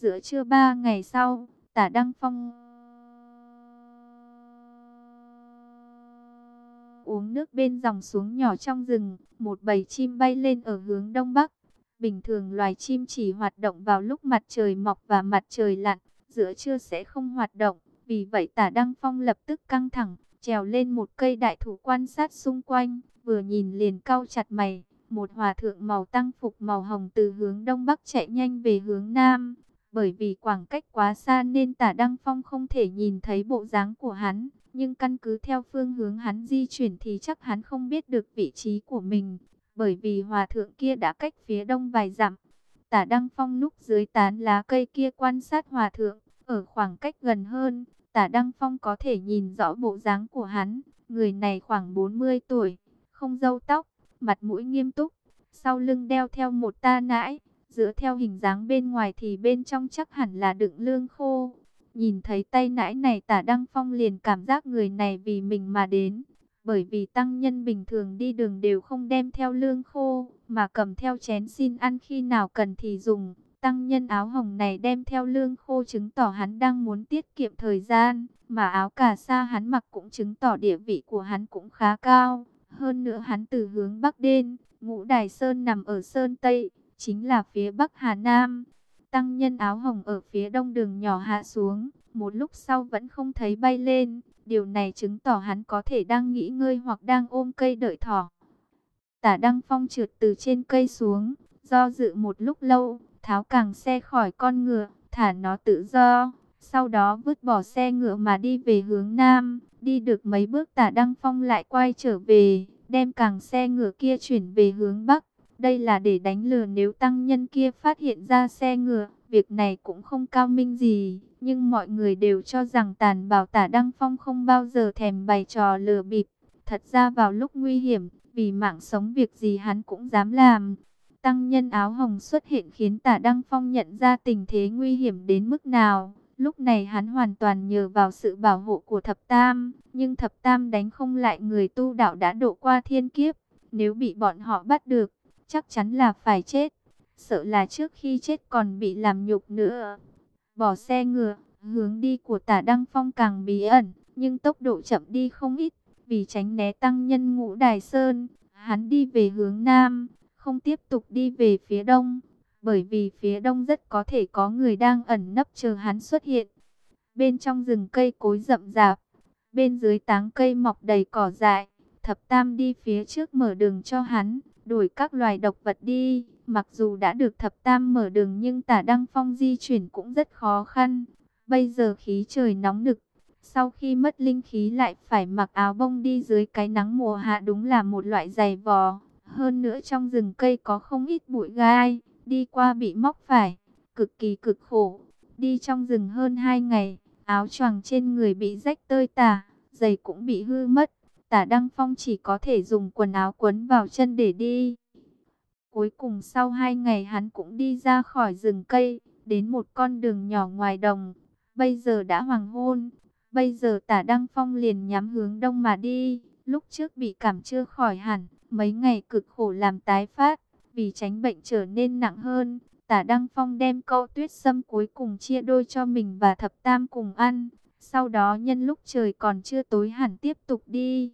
Giữa trưa ba ngày sau, tả Đăng Phong uống nước bên dòng xuống nhỏ trong rừng, một bầy chim bay lên ở hướng đông bắc. Bình thường loài chim chỉ hoạt động vào lúc mặt trời mọc và mặt trời lặn, giữa trưa sẽ không hoạt động. Vì vậy tả Đăng Phong lập tức căng thẳng, trèo lên một cây đại thụ quan sát xung quanh, vừa nhìn liền cau chặt mày. Một hòa thượng màu tăng phục màu hồng từ hướng đông bắc chạy nhanh về hướng nam. Bởi vì khoảng cách quá xa nên tả Đăng Phong không thể nhìn thấy bộ dáng của hắn. Nhưng căn cứ theo phương hướng hắn di chuyển thì chắc hắn không biết được vị trí của mình. Bởi vì hòa thượng kia đã cách phía đông vài dặm. Tả Đăng Phong núp dưới tán lá cây kia quan sát hòa thượng. Ở khoảng cách gần hơn, tả Đăng Phong có thể nhìn rõ bộ dáng của hắn. Người này khoảng 40 tuổi, không râu tóc, mặt mũi nghiêm túc. Sau lưng đeo theo một ta nãi, dựa theo hình dáng bên ngoài thì bên trong chắc hẳn là đựng lương khô. Nhìn thấy tay nãi này tả Đăng Phong liền cảm giác người này vì mình mà đến. Bởi vì tăng nhân bình thường đi đường đều không đem theo lương khô, mà cầm theo chén xin ăn khi nào cần thì dùng. Tăng nhân áo hồng này đem theo lương khô chứng tỏ hắn đang muốn tiết kiệm thời gian, mà áo cà sa hắn mặc cũng chứng tỏ địa vị của hắn cũng khá cao. Hơn nữa hắn từ hướng Bắc đến, ngũ đài sơn nằm ở Sơn Tây, chính là phía Bắc Hà Nam. Tăng nhân áo hồng ở phía đông đường nhỏ hạ xuống, một lúc sau vẫn không thấy bay lên. Điều này chứng tỏ hắn có thể đang nghỉ ngơi hoặc đang ôm cây đợi thỏ. Tả Đăng Phong trượt từ trên cây xuống, do dự một lúc lâu, tháo càng xe khỏi con ngựa, thả nó tự do. Sau đó vứt bỏ xe ngựa mà đi về hướng Nam, đi được mấy bước tả Đăng Phong lại quay trở về, đem càng xe ngựa kia chuyển về hướng Bắc. Đây là để đánh lừa nếu tăng nhân kia phát hiện ra xe ngựa. Việc này cũng không cao minh gì, nhưng mọi người đều cho rằng tàn bảo tả Đăng Phong không bao giờ thèm bày trò lừa bịp. Thật ra vào lúc nguy hiểm, vì mạng sống việc gì hắn cũng dám làm. Tăng nhân áo hồng xuất hiện khiến tả Đăng Phong nhận ra tình thế nguy hiểm đến mức nào. Lúc này hắn hoàn toàn nhờ vào sự bảo hộ của thập tam, nhưng thập tam đánh không lại người tu đạo đã độ qua thiên kiếp. Nếu bị bọn họ bắt được, chắc chắn là phải chết. Sợ là trước khi chết còn bị làm nhục nữa. Bỏ xe ngựa, hướng đi của tả Đăng Phong càng bí ẩn, nhưng tốc độ chậm đi không ít. Vì tránh né tăng nhân ngũ đài sơn, hắn đi về hướng nam, không tiếp tục đi về phía đông. Bởi vì phía đông rất có thể có người đang ẩn nấp chờ hắn xuất hiện. Bên trong rừng cây cối rậm rạp, bên dưới táng cây mọc đầy cỏ dại, thập tam đi phía trước mở đường cho hắn đuổi các loài độc vật đi. Mặc dù đã được thập tam mở đường nhưng tả Đăng Phong di chuyển cũng rất khó khăn. Bây giờ khí trời nóng nực, sau khi mất linh khí lại phải mặc áo bông đi dưới cái nắng mùa hạ đúng là một loại giày vò. Hơn nữa trong rừng cây có không ít bụi gai, đi qua bị móc phải, cực kỳ cực khổ. Đi trong rừng hơn 2 ngày, áo choàng trên người bị rách tơi tả, giày cũng bị hư mất. Tả Đăng Phong chỉ có thể dùng quần áo quấn vào chân để đi. Cuối cùng sau hai ngày hắn cũng đi ra khỏi rừng cây, đến một con đường nhỏ ngoài đồng. Bây giờ đã hoàng hôn, bây giờ tả Đăng Phong liền nhắm hướng đông mà đi. Lúc trước bị cảm chưa khỏi hẳn, mấy ngày cực khổ làm tái phát, vì tránh bệnh trở nên nặng hơn. Tả Đăng Phong đem câu tuyết sâm cuối cùng chia đôi cho mình và thập tam cùng ăn. Sau đó nhân lúc trời còn chưa tối hẳn tiếp tục đi.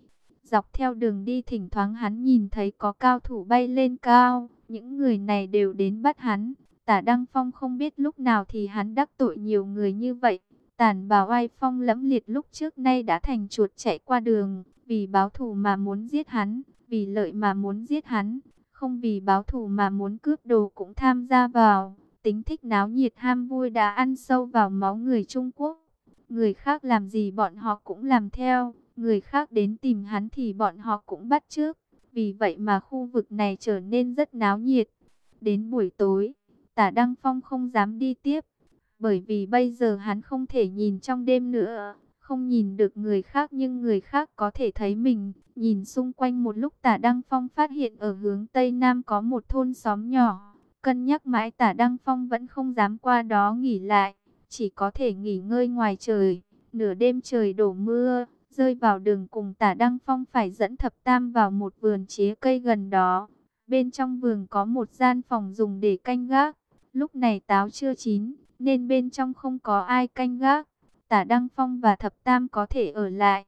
Dọc theo đường đi thỉnh thoảng hắn nhìn thấy có cao thủ bay lên cao. Những người này đều đến bắt hắn. Tả Đăng Phong không biết lúc nào thì hắn đắc tội nhiều người như vậy. Tàn bà oai phong lẫm liệt lúc trước nay đã thành chuột chạy qua đường. Vì báo thù mà muốn giết hắn. Vì lợi mà muốn giết hắn. Không vì báo thù mà muốn cướp đồ cũng tham gia vào. Tính thích náo nhiệt ham vui đã ăn sâu vào máu người Trung Quốc. Người khác làm gì bọn họ cũng làm theo. Người khác đến tìm hắn thì bọn họ cũng bắt trước. Vì vậy mà khu vực này trở nên rất náo nhiệt. Đến buổi tối, tả Đăng Phong không dám đi tiếp. Bởi vì bây giờ hắn không thể nhìn trong đêm nữa. Không nhìn được người khác nhưng người khác có thể thấy mình. Nhìn xung quanh một lúc tả Đăng Phong phát hiện ở hướng Tây Nam có một thôn xóm nhỏ. Cân nhắc mãi tả Đăng Phong vẫn không dám qua đó nghỉ lại. Chỉ có thể nghỉ ngơi ngoài trời. Nửa đêm trời đổ mưa rơi vào đường cùng tả Đăng Phong phải dẫn thập tam vào một vườn chế cây gần đó. Bên trong vườn có một gian phòng dùng để canh gác. Lúc này táo chưa chín, nên bên trong không có ai canh gác. Tả Đăng Phong và Thập Tam có thể ở lại.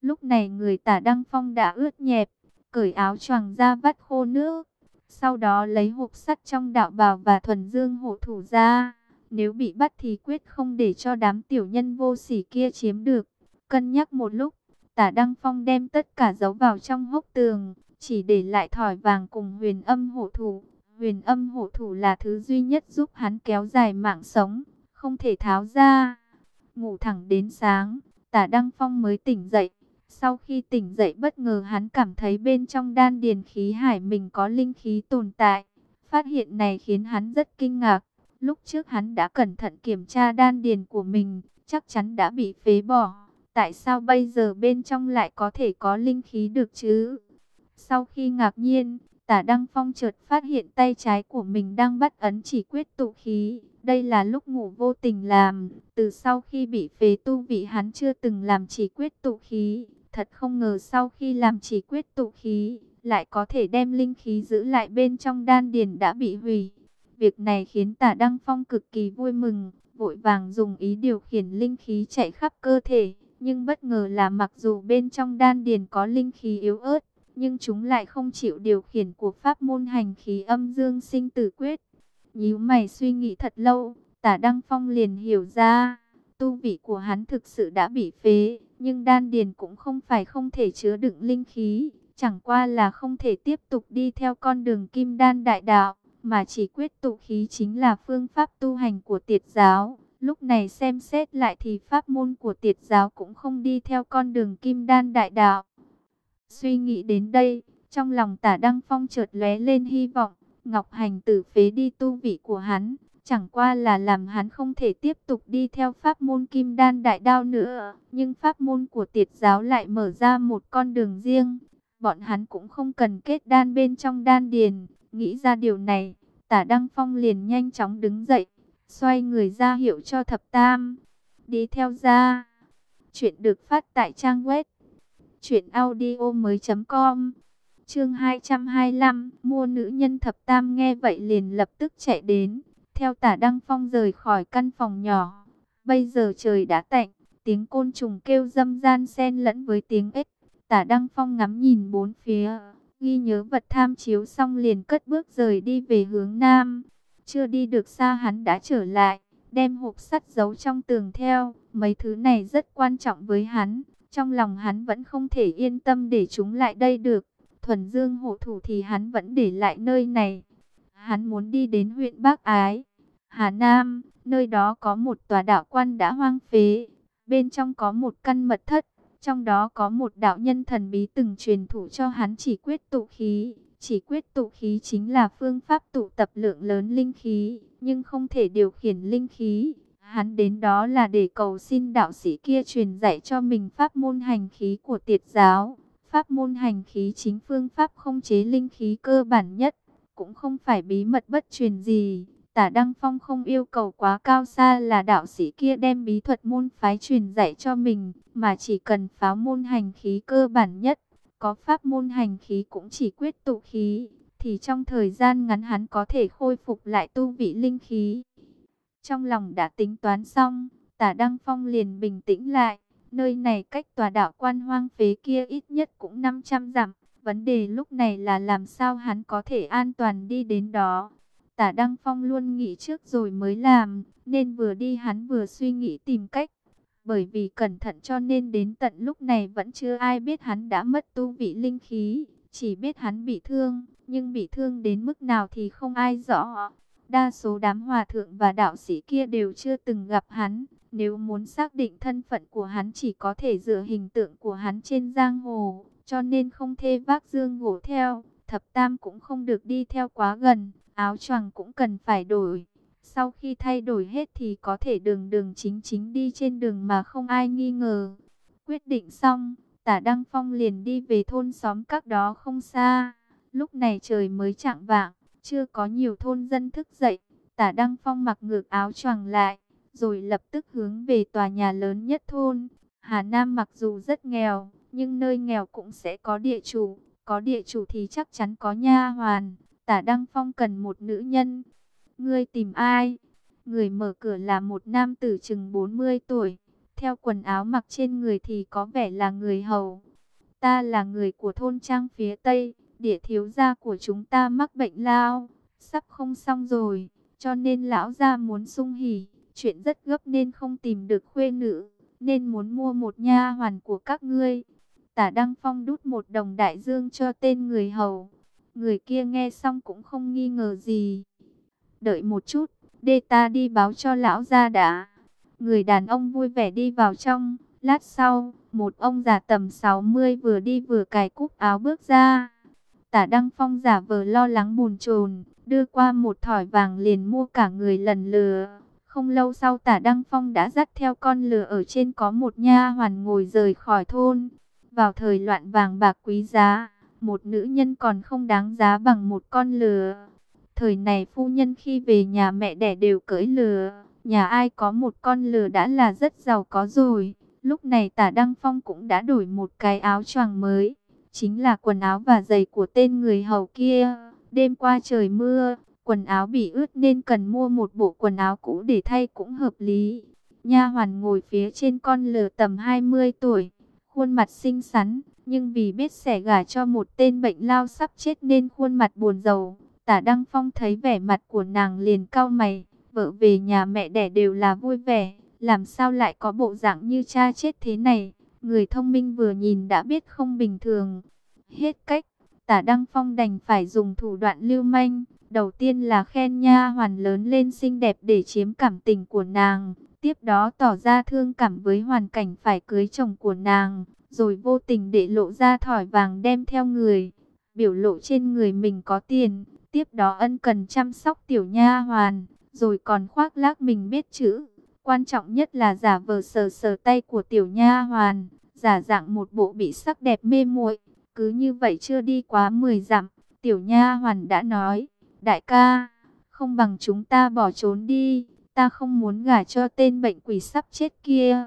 Lúc này người Tả Đăng Phong đã ướt nhẹp, cởi áo choàng ra vắt khô nước. Sau đó lấy hộp sắt trong đạo bào và thuần dương hộ thủ ra. Nếu bị bắt thì quyết không để cho đám tiểu nhân vô sỉ kia chiếm được. Cân nhắc một lúc, tả Đăng Phong đem tất cả giấu vào trong hốc tường, chỉ để lại thỏi vàng cùng huyền âm hộ thủ. Huyền âm hộ thủ là thứ duy nhất giúp hắn kéo dài mạng sống, không thể tháo ra. Ngủ thẳng đến sáng, tả Đăng Phong mới tỉnh dậy. Sau khi tỉnh dậy bất ngờ hắn cảm thấy bên trong đan điền khí hải mình có linh khí tồn tại. Phát hiện này khiến hắn rất kinh ngạc. Lúc trước hắn đã cẩn thận kiểm tra đan điền của mình, chắc chắn đã bị phế bỏ. Tại sao bây giờ bên trong lại có thể có linh khí được chứ? Sau khi ngạc nhiên, tả Đăng Phong chợt phát hiện tay trái của mình đang bắt ấn chỉ quyết tụ khí. Đây là lúc ngủ vô tình làm, từ sau khi bị phế tu vị hắn chưa từng làm chỉ quyết tụ khí. Thật không ngờ sau khi làm chỉ quyết tụ khí, lại có thể đem linh khí giữ lại bên trong đan điền đã bị hủy. Việc này khiến tả Đăng Phong cực kỳ vui mừng, vội vàng dùng ý điều khiển linh khí chạy khắp cơ thể. Nhưng bất ngờ là mặc dù bên trong đan điền có linh khí yếu ớt, nhưng chúng lại không chịu điều khiển của pháp môn hành khí âm dương sinh tử quyết. Nhíu mày suy nghĩ thật lâu, tả Đăng Phong liền hiểu ra, tu vị của hắn thực sự đã bị phế, nhưng đan điền cũng không phải không thể chứa đựng linh khí, chẳng qua là không thể tiếp tục đi theo con đường kim đan đại đạo, mà chỉ quyết tụ khí chính là phương pháp tu hành của tiệt giáo. Lúc này xem xét lại thì pháp môn của tiệt giáo cũng không đi theo con đường kim đan đại đạo. Suy nghĩ đến đây, trong lòng tả Đăng Phong chợt lóe lên hy vọng, Ngọc Hành tử phế đi tu vị của hắn, chẳng qua là làm hắn không thể tiếp tục đi theo pháp môn kim đan đại đao nữa. Nhưng pháp môn của tiệt giáo lại mở ra một con đường riêng, bọn hắn cũng không cần kết đan bên trong đan điền. Nghĩ ra điều này, tả Đăng Phong liền nhanh chóng đứng dậy, xoay người ra hiệu cho thập tam, đi theo ra. Chuyện được phát tại trang web Chuyện audio mới com. Chương 225 Mua nữ nhân thập tam nghe vậy liền lập tức chạy đến. Theo tả Đăng Phong rời khỏi căn phòng nhỏ. Bây giờ trời đã tạnh Tiếng côn trùng kêu dâm gian xen lẫn với tiếng ếch. Tả Đăng Phong ngắm nhìn bốn phía Ghi nhớ vật tham chiếu xong liền cất bước rời đi về hướng Nam. Chưa đi được xa hắn đã trở lại Đem hộp sắt giấu trong tường theo Mấy thứ này rất quan trọng với hắn trong lòng hắn vẫn không thể yên tâm để chúng lại đây được. Thuần Dương hộ thủ thì hắn vẫn để lại nơi này. Hắn muốn đi đến huyện Bắc Ái, Hà Nam, nơi đó có một tòa đạo quan đã hoang phế. Bên trong có một căn mật thất, trong đó có một đạo nhân thần bí từng truyền thủ cho hắn chỉ quyết tụ khí. Chỉ quyết tụ khí chính là phương pháp tụ tập lượng lớn linh khí, nhưng không thể điều khiển linh khí. Hắn đến đó là để cầu xin đạo sĩ kia truyền dạy cho mình pháp môn hành khí của tiệt giáo. Pháp môn hành khí chính phương pháp không chế linh khí cơ bản nhất, cũng không phải bí mật bất truyền gì. Tả Đăng Phong không yêu cầu quá cao xa là đạo sĩ kia đem bí thuật môn phái truyền dạy cho mình, mà chỉ cần pháo môn hành khí cơ bản nhất. Có pháp môn hành khí cũng chỉ quyết tụ khí, thì trong thời gian ngắn hắn có thể khôi phục lại tu vị linh khí. Trong lòng đã tính toán xong, tả Đăng Phong liền bình tĩnh lại. Nơi này cách tòa đạo quan hoang phế kia ít nhất cũng 500 dặm. Vấn đề lúc này là làm sao hắn có thể an toàn đi đến đó. Tả Đăng Phong luôn nghĩ trước rồi mới làm, nên vừa đi hắn vừa suy nghĩ tìm cách. Bởi vì cẩn thận cho nên đến tận lúc này vẫn chưa ai biết hắn đã mất tu vị linh khí. Chỉ biết hắn bị thương, nhưng bị thương đến mức nào thì không ai rõ. Đa số đám hòa thượng và đạo sĩ kia đều chưa từng gặp hắn. Nếu muốn xác định thân phận của hắn chỉ có thể dựa hình tượng của hắn trên giang hồ. Cho nên không thê vác dương ngủ theo. Thập tam cũng không được đi theo quá gần. Áo choàng cũng cần phải đổi. Sau khi thay đổi hết thì có thể đường đường chính chính đi trên đường mà không ai nghi ngờ. Quyết định xong, tả Đăng Phong liền đi về thôn xóm các đó không xa. Lúc này trời mới chạng vạng. Chưa có nhiều thôn dân thức dậy, tả Đăng Phong mặc ngược áo choàng lại, rồi lập tức hướng về tòa nhà lớn nhất thôn. Hà Nam mặc dù rất nghèo, nhưng nơi nghèo cũng sẽ có địa chủ, có địa chủ thì chắc chắn có nha hoàn. Tả Đăng Phong cần một nữ nhân. Ngươi tìm ai? Người mở cửa là một nam tử chừng 40 tuổi. Theo quần áo mặc trên người thì có vẻ là người hầu. Ta là người của thôn trang phía Tây, địa thiếu gia của chúng ta mắc bệnh lao, sắp không xong rồi, cho nên lão gia muốn sung hỉ, chuyện rất gấp nên không tìm được khuê nữ, nên muốn mua một nha hoàn của các ngươi. Tả Đăng Phong đút một đồng đại dương cho tên người hầu. Người kia nghe xong cũng không nghi ngờ gì. Đợi một chút, để ta đi báo cho lão gia đã. Người đàn ông vui vẻ đi vào trong. Lát sau, một ông già tầm 60 vừa đi vừa cài cúc áo bước ra. Tả Đăng Phong giả vờ lo lắng buồn chồn, đưa qua một thỏi vàng liền mua cả người lần lừa. Không lâu sau Tả Đăng Phong đã dắt theo con lừa ở trên có một nha hoàn ngồi rời khỏi thôn. Vào thời loạn vàng bạc quý giá, một nữ nhân còn không đáng giá bằng một con lừa. Thời này phu nhân khi về nhà mẹ đẻ đều cưỡi lừa, nhà ai có một con lừa đã là rất giàu có rồi. Lúc này tả Đăng Phong cũng đã đổi một cái áo choàng mới, chính là quần áo và giày của tên người hầu kia. Đêm qua trời mưa, quần áo bị ướt nên cần mua một bộ quần áo cũ để thay cũng hợp lý. Nha hoàn ngồi phía trên con lừa tầm 20 tuổi, khuôn mặt xinh xắn, nhưng vì biết sẻ gả cho một tên bệnh lao sắp chết nên khuôn mặt buồn rầu. Tả Đăng Phong thấy vẻ mặt của nàng liền cau mày, vợ về nhà mẹ đẻ đều là vui vẻ, làm sao lại có bộ dạng như cha chết thế này? Người thông minh vừa nhìn đã biết không bình thường. Hết cách, tả Đăng Phong đành phải dùng thủ đoạn lưu manh. Đầu tiên là khen nha hoàn lớn lên xinh đẹp để chiếm cảm tình của nàng. Tiếp đó tỏ ra thương cảm với hoàn cảnh phải cưới chồng của nàng. Rồi vô tình để lộ ra thỏi vàng đem theo người. Biểu lộ trên người mình có tiền. Tiếp đó ân cần chăm sóc tiểu nha hoàn. Rồi còn khoác lác mình biết chữ Quan trọng nhất là giả vờ sờ sờ tay của tiểu nha hoàn, giả dạng một bộ bị sắc đẹp mê muội. Cứ như vậy chưa đi quá 10 dặm, tiểu nha hoàn đã nói, đại ca, không bằng chúng ta bỏ trốn đi, ta không muốn gả cho tên bệnh quỷ sắp chết kia.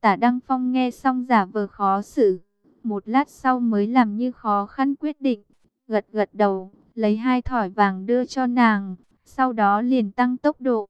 Tả Đăng Phong nghe xong giả vờ khó xử, một lát sau mới làm như khó khăn quyết định, gật gật đầu, lấy hai thỏi vàng đưa cho nàng, sau đó liền tăng tốc độ.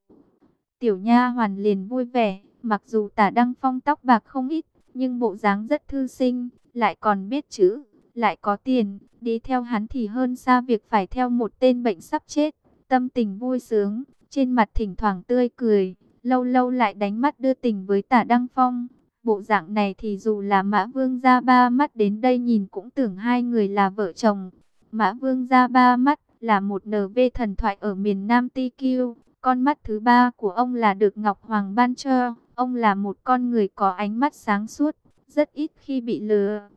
Tiểu nha hoàn liền vui vẻ, mặc dù tả đăng phong tóc bạc không ít, nhưng bộ dáng rất thư sinh, lại còn biết chữ, lại có tiền, đi theo hắn thì hơn xa việc phải theo một tên bệnh sắp chết. Tâm tình vui sướng, trên mặt thỉnh thoảng tươi cười, lâu lâu lại đánh mắt đưa tình với tả đăng phong. Bộ dạng này thì dù là Mã Vương ra ba mắt đến đây nhìn cũng tưởng hai người là vợ chồng. Mã Vương ra ba mắt là một NV thần thoại ở miền Nam TQ. Con mắt thứ ba của ông là được Ngọc Hoàng ban cho. Ông là một con người có ánh mắt sáng suốt, rất ít khi bị lừa.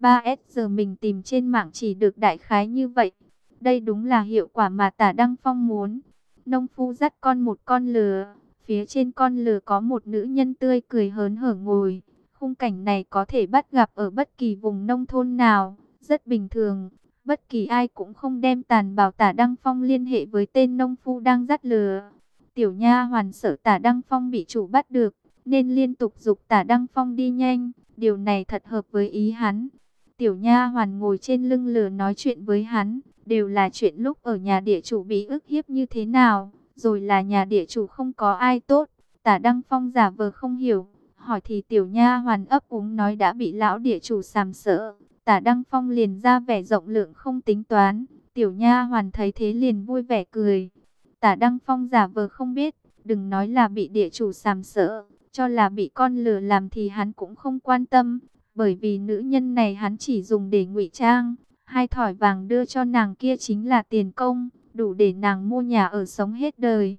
3S giờ mình tìm trên mạng chỉ được đại khái như vậy. Đây đúng là hiệu quả mà tả Đăng Phong muốn. Nông phu dắt con một con lừa. Phía trên con lừa có một nữ nhân tươi cười hớn hở ngồi. Khung cảnh này có thể bắt gặp ở bất kỳ vùng nông thôn nào. Rất bình thường. Bất kỳ ai cũng không đem tàn bảo tả Đăng Phong liên hệ với tên nông phu đang dắt lừa. Tiểu nha hoàn sợ tả Đăng Phong bị chủ bắt được, nên liên tục dục tả Đăng Phong đi nhanh. Điều này thật hợp với ý hắn. Tiểu nha hoàn ngồi trên lưng lừa nói chuyện với hắn, đều là chuyện lúc ở nhà địa chủ bị ức hiếp như thế nào, rồi là nhà địa chủ không có ai tốt. Tả Đăng Phong giả vờ không hiểu, hỏi thì tiểu nha hoàn ấp úng nói đã bị lão địa chủ sàm sỡ Tả Đăng Phong liền ra vẻ rộng lượng không tính toán. Tiểu Nha hoàn thấy thế liền vui vẻ cười. Tả Đăng Phong giả vờ không biết, đừng nói là bị địa chủ sàm sỡ, cho là bị con lừa làm thì hắn cũng không quan tâm, bởi vì nữ nhân này hắn chỉ dùng để ngụy trang. Hai thỏi vàng đưa cho nàng kia chính là tiền công, đủ để nàng mua nhà ở sống hết đời.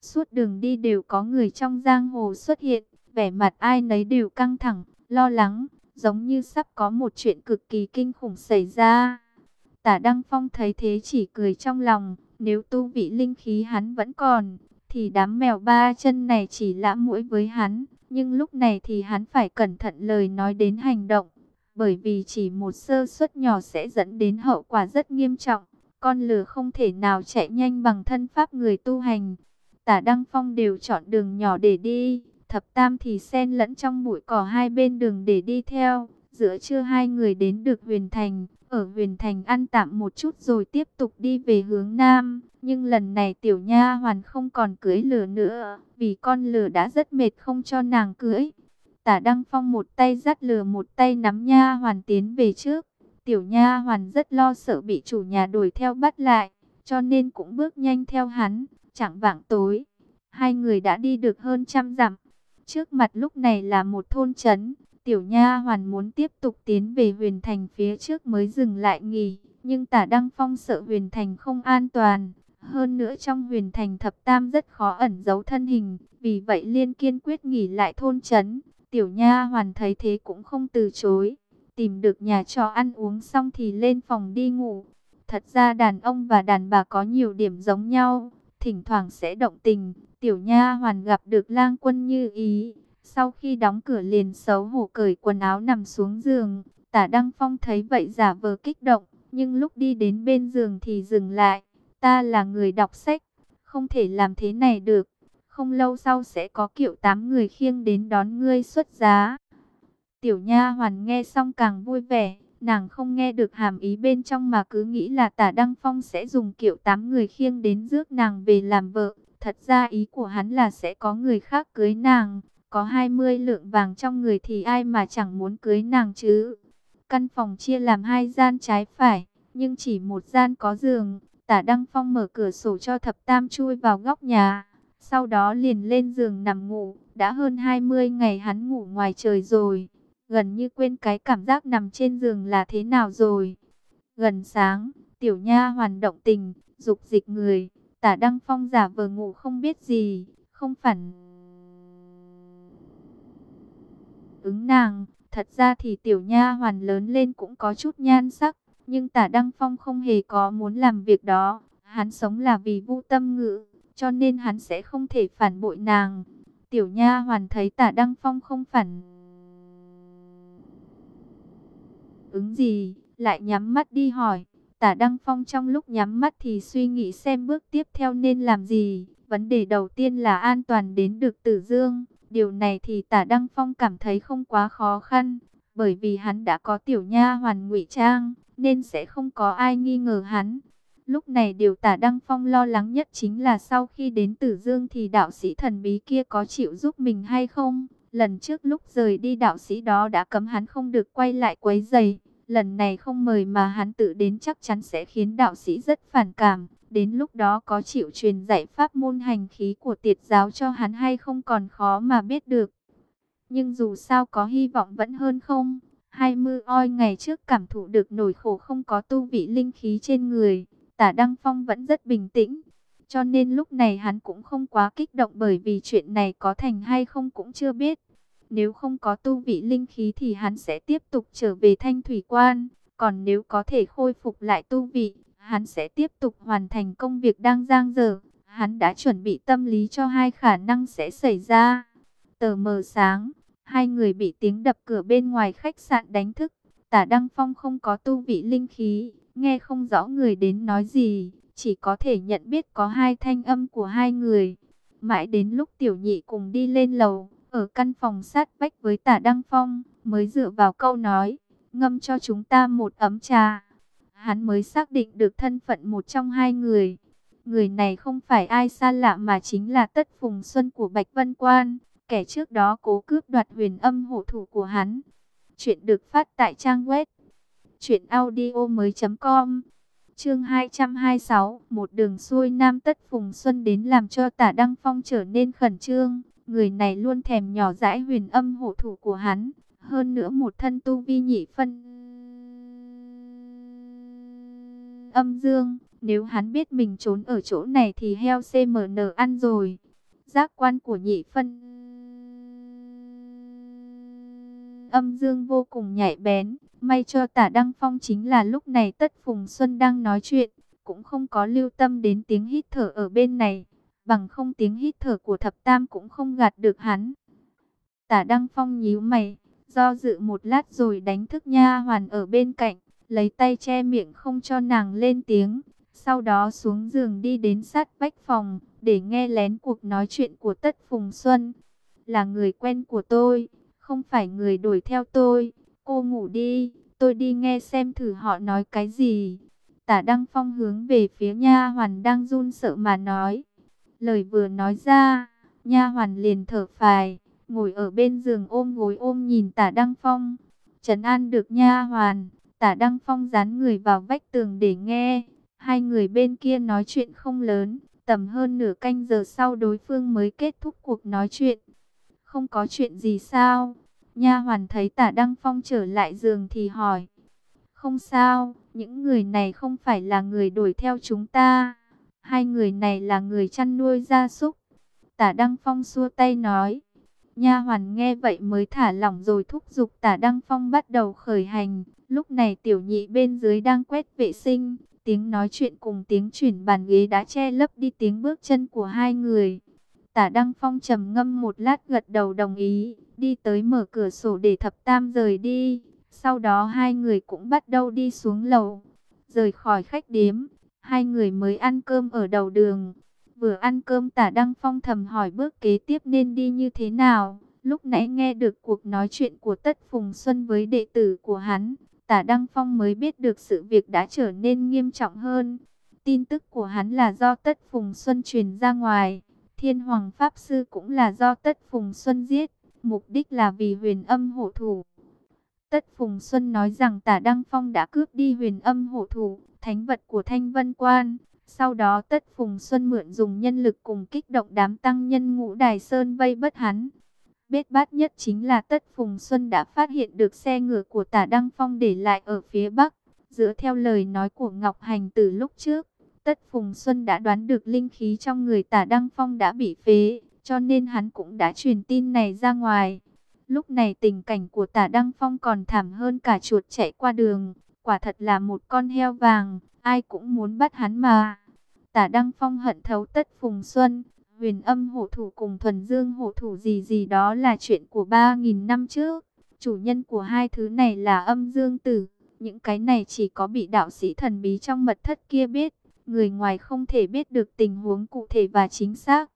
Suốt đường đi đều có người trong giang hồ xuất hiện, vẻ mặt ai nấy đều căng thẳng, lo lắng giống như sắp có một chuyện cực kỳ kinh khủng xảy ra. Tả Đăng Phong thấy thế chỉ cười trong lòng, nếu tu vị linh khí hắn vẫn còn, thì đám mèo ba chân này chỉ lã mũi với hắn. Nhưng lúc này thì hắn phải cẩn thận lời nói đến hành động, bởi vì chỉ một sơ suất nhỏ sẽ dẫn đến hậu quả rất nghiêm trọng. Con lừa không thể nào chạy nhanh bằng thân pháp người tu hành. Tả Đăng Phong đều chọn đường nhỏ để đi, Thập Tam thì xen lẫn trong bụi cỏ hai bên đường để đi theo. Giữa trưa hai người đến được huyền thành, ở huyền thành ăn tạm một chút rồi tiếp tục đi về hướng nam. Nhưng lần này tiểu nha hoàn không còn cưới lửa nữa, vì con lửa đã rất mệt không cho nàng cưới. Tả Đăng Phong một tay dắt lừa một tay nắm nha hoàn tiến về trước. Tiểu nha hoàn rất lo sợ bị chủ nhà đuổi theo bắt lại, cho nên cũng bước nhanh theo hắn. Chẳng vạng tối, hai người đã đi được hơn trăm dặm. Trước mặt lúc này là một thôn trấn. Tiểu nha hoàn muốn tiếp tục tiến về huyền thành phía trước mới dừng lại nghỉ. Nhưng tả Đăng Phong sợ huyền thành không an toàn. Hơn nữa trong huyền thành thập tam rất khó ẩn giấu thân hình. Vì vậy liên kiên quyết nghỉ lại thôn trấn. Tiểu nha hoàn thấy thế cũng không từ chối. Tìm được nhà trọ ăn uống xong thì lên phòng đi ngủ. Thật ra đàn ông và đàn bà có nhiều điểm giống nhau. Thỉnh thoảng sẽ động tình. Tiểu nha hoàn gặp được lang quân như ý. Sau khi đóng cửa liền xấu hổ cởi quần áo nằm xuống giường. Tả Đăng Phong thấy vậy giả vờ kích động. Nhưng lúc đi đến bên giường thì dừng lại. Ta là người đọc sách. Không thể làm thế này được không lâu sau sẽ có kiệu tám người khiêng đến đón ngươi xuất giá. Tiểu nha hoàn nghe xong càng vui vẻ, nàng không nghe được hàm ý bên trong mà cứ nghĩ là tả Đăng Phong sẽ dùng kiệu tám người khiêng đến rước nàng về làm vợ. Thật ra ý của hắn là sẽ có người khác cưới nàng, có 20 lượng vàng trong người thì ai mà chẳng muốn cưới nàng chứ. Căn phòng chia làm hai gian trái phải, nhưng chỉ một gian có giường. Tả Đăng Phong mở cửa sổ cho thập tam chui vào góc nhà. Sau đó liền lên giường nằm ngủ, đã hơn 20 ngày hắn ngủ ngoài trời rồi, gần như quên cái cảm giác nằm trên giường là thế nào rồi. Gần sáng, tiểu nha hoàn động tình, dục dịch người, tả đăng phong giả vờ ngủ không biết gì, không phản ứng nàng. Thật ra thì tiểu nha hoàn lớn lên cũng có chút nhan sắc, nhưng tả đăng phong không hề có muốn làm việc đó. Hắn sống là vì vu tâm ngữ, cho nên hắn sẽ không thể phản bội nàng. Tiểu Nha hoàn thấy Tả Đăng Phong không phản ứng gì, lại nhắm mắt đi hỏi. Tả Đăng Phong trong lúc nhắm mắt thì suy nghĩ xem bước tiếp theo nên làm gì. Vấn đề đầu tiên là an toàn đến được Tử Dương. Điều này thì Tả Đăng Phong cảm thấy không quá khó khăn, bởi vì hắn đã có Tiểu Nha hoàn ngụy trang, nên sẽ không có ai nghi ngờ hắn. Lúc này điều tả Đăng Phong lo lắng nhất chính là sau khi đến Tử Dương thì đạo sĩ thần bí kia có chịu giúp mình hay không? Lần trước lúc rời đi đạo sĩ đó đã cấm hắn không được quay lại quấy giày. Lần này không mời mà hắn tự đến chắc chắn sẽ khiến đạo sĩ rất phản cảm. Đến lúc đó có chịu truyền dạy pháp môn hành khí của tiệt giáo cho hắn hay không còn khó mà biết được. Nhưng dù sao có hy vọng vẫn hơn không. Hai mư oi ngày trước cảm thụ được nỗi khổ không có tu vị linh khí trên người Tả Đăng Phong vẫn rất bình tĩnh, cho nên lúc này hắn cũng không quá kích động bởi vì chuyện này có thành hay không cũng chưa biết. Nếu không có tu vị linh khí thì hắn sẽ tiếp tục trở về thanh thủy quan, còn nếu có thể khôi phục lại tu vị, hắn sẽ tiếp tục hoàn thành công việc đang giang dở. Hắn đã chuẩn bị tâm lý cho hai khả năng sẽ xảy ra. Tờ mờ sáng, hai người bị tiếng đập cửa bên ngoài khách sạn đánh thức. Tả Đăng Phong không có tu vị linh khí, nghe không rõ người đến nói gì, chỉ có thể nhận biết có hai thanh âm của hai người. Mãi đến lúc tiểu nhị cùng đi lên lầu, ở căn phòng sát vách với tả Đăng Phong, mới dựa vào câu nói, ngâm cho chúng ta một ấm trà. Hắn mới xác định được thân phận một trong hai người. Người này không phải ai xa lạ mà chính là Tất Phùng Xuân của Bạch Vân Quan, kẻ trước đó cố cướp đoạt huyền âm hộ thủ của hắn. Chuyện được phát tại trang web truyệnaudio mới.com Chương 226 Một đường xuôi Nam Tất Phùng Xuân đến làm cho tả Đăng Phong trở nên khẩn trương Người này luôn thèm nhỏ dãi huyền âm hộ thủ của hắn Hơn nữa một thân tu vi nhị phân. Âm dương Nếu hắn biết mình trốn ở chỗ này thì heo CMN ăn rồi. Giác quan của nhị phân. Âm dương vô cùng nhạy bén. May cho tả Đăng Phong chính là lúc này Tất Phùng Xuân đang nói chuyện, cũng không có lưu tâm đến tiếng hít thở ở bên này, bằng không tiếng hít thở của thập tam cũng không gạt được hắn. Tả Đăng Phong nhíu mày, do dự một lát rồi đánh thức nha hoàn ở bên cạnh, lấy tay che miệng không cho nàng lên tiếng, sau đó xuống giường đi đến sát vách phòng, để nghe lén cuộc nói chuyện của Tất Phùng Xuân. Là người quen của tôi, không phải người đuổi theo tôi. Cô ngủ đi, tôi đi nghe xem thử họ nói cái gì. Tả Đăng Phong hướng về phía nha hoàn đang run sợ mà nói. Lời vừa nói ra, nha hoàn liền thở phài, ngồi ở bên giường ôm gối ôm nhìn Tả Đăng Phong. Trấn an được nha hoàn, Tả Đăng Phong dán người vào vách tường để nghe. Hai người bên kia nói chuyện không lớn, tầm hơn nửa canh giờ sau đối phương mới kết thúc cuộc nói chuyện. Không có chuyện gì sao? Nha hoàn thấy Tả Đăng Phong trở lại giường thì hỏi. Không sao, những người này không phải là người đuổi theo chúng ta. Hai người này là người chăn nuôi gia súc. Tả Đăng Phong xua tay nói. Nha hoàn nghe vậy mới thả lỏng rồi thúc giục Tả Đăng Phong bắt đầu khởi hành. Lúc này tiểu nhị bên dưới đang quét vệ sinh. Tiếng nói chuyện cùng tiếng chuyển bàn ghế đã che lấp đi tiếng bước chân của hai người. Tả Đăng Phong trầm ngâm một lát gật đầu đồng ý, đi tới mở cửa sổ để thập tam rời đi. Sau đó hai người cũng bắt đầu đi xuống lầu, rời khỏi khách điếm. Hai người mới ăn cơm ở đầu đường. Vừa ăn cơm tả Đăng Phong thầm hỏi bước kế tiếp nên đi như thế nào. Lúc nãy nghe được cuộc nói chuyện của Tất Phùng Xuân với đệ tử của hắn. Tả Đăng Phong mới biết được sự việc đã trở nên nghiêm trọng hơn. Tin tức của hắn là do Tất Phùng Xuân truyền ra ngoài. Thiên Hoàng Pháp Sư cũng là do Tất Phùng Xuân giết. Mục đích là vì huyền âm hộ thủ. Tất Phùng Xuân nói rằng tả Đăng Phong đã cướp đi huyền âm hộ thủ, thánh vật của Thanh Vân Quan. Sau đó Tất Phùng Xuân mượn dùng nhân lực cùng kích động đám tăng nhân ngũ đài sơn vây bất hắn. Bết bát nhất chính là Tất Phùng Xuân đã phát hiện được xe ngựa của tả Đăng Phong để lại ở phía Bắc. Dựa theo lời nói của Ngọc Hành từ lúc trước, Tất Phùng Xuân đã đoán được linh khí trong người tả Đăng Phong đã bị phế, cho nên hắn cũng đã truyền tin này ra ngoài. Lúc này tình cảnh của tả Đăng Phong còn thảm hơn cả chuột chạy qua đường. Quả thật là một con heo vàng, ai cũng muốn bắt hắn mà. Tả Đăng Phong hận thấu tất Phùng Xuân, huyền âm hộ thủ cùng thuần dương hộ thủ gì gì đó là chuyện của 3.000 năm trước. Chủ nhân của hai thứ này là âm dương tử. Những cái này chỉ có bị đạo sĩ thần bí trong mật thất kia biết. Người ngoài không thể biết được tình huống cụ thể và chính xác.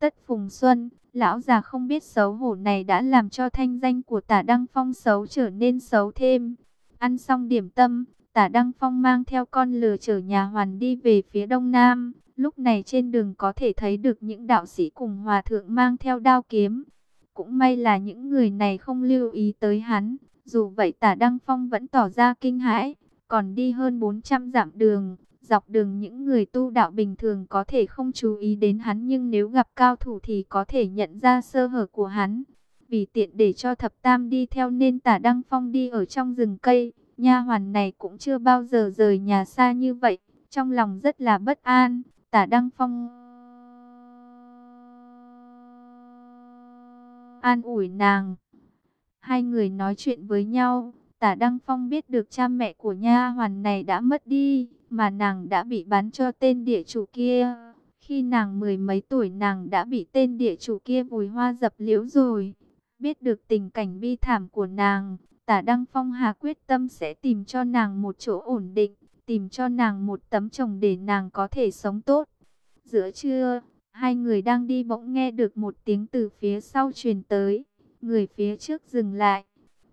Tất Phùng Xuân, lão già không biết xấu hổ này đã làm cho thanh danh của tả Đăng Phong xấu trở nên xấu thêm. Ăn xong điểm tâm, tả Đăng Phong mang theo con lừa chở nhà hoàn đi về phía đông nam. Lúc này trên đường có thể thấy được những đạo sĩ cùng hòa thượng mang theo đao kiếm. Cũng may là những người này không lưu ý tới hắn. Dù vậy tả Đăng Phong vẫn tỏ ra kinh hãi. Còn đi hơn 400 dặm đường, Dọc đường những người tu đạo bình thường có thể không chú ý đến hắn nhưng nếu gặp cao thủ thì có thể nhận ra sơ hở của hắn. Vì tiện để cho thập tam đi theo nên tả Đăng Phong đi ở trong rừng cây. Nha hoàn này cũng chưa bao giờ rời nhà xa như vậy. Trong lòng rất là bất an. Tả Đăng Phong an ủi nàng. Hai người nói chuyện với nhau. Tả Đăng Phong biết được cha mẹ của nha hoàn này đã mất đi mà nàng đã bị bán cho tên địa chủ kia. Khi nàng mười mấy tuổi nàng đã bị tên địa chủ kia vùi hoa dập liễu rồi. Biết được tình cảnh bi thảm của nàng, tả Đăng Phong Hà quyết tâm sẽ tìm cho nàng một chỗ ổn định, tìm cho nàng một tấm chồng để nàng có thể sống tốt. Giữa trưa, hai người đang đi bỗng nghe được một tiếng từ phía sau truyền tới. Người phía trước dừng lại.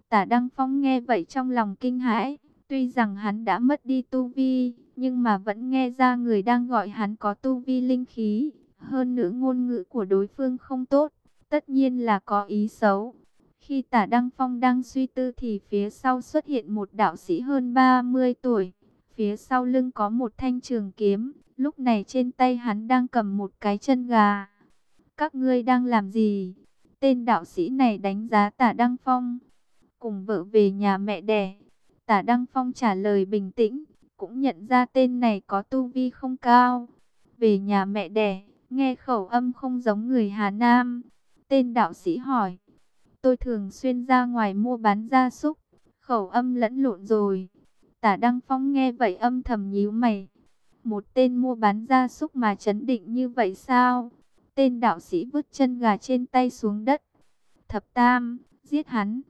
Tả Đăng Phong nghe vậy trong lòng kinh hãi. Tuy rằng hắn đã mất đi tu vi, nhưng mà vẫn nghe ra người đang gọi hắn có tu vi linh khí. Hơn nữa ngôn ngữ của đối phương không tốt, tất nhiên là có ý xấu. Khi tả Đăng Phong đang suy tư thì phía sau xuất hiện một đạo sĩ hơn 30 tuổi. Phía sau lưng có một thanh trường kiếm, lúc này trên tay hắn đang cầm một cái chân gà. Các ngươi đang làm gì? Tên đạo sĩ này đánh giá tả Đăng Phong. Cùng vợ về nhà mẹ đẻ. Tả Đăng Phong trả lời bình tĩnh cũng nhận ra tên này có tu vi không cao. Về nhà mẹ đẻ, nghe khẩu âm không giống người Hà Nam. Tên đạo sĩ hỏi, tôi thường xuyên ra ngoài mua bán gia súc, khẩu âm lẫn lộn rồi. Tả Đăng Phong nghe vậy âm thầm nhíu mày. Một tên mua bán gia súc mà chấn định như vậy sao? Tên đạo sĩ vứt chân gà trên tay xuống đất. Thập Tam, giết hắn.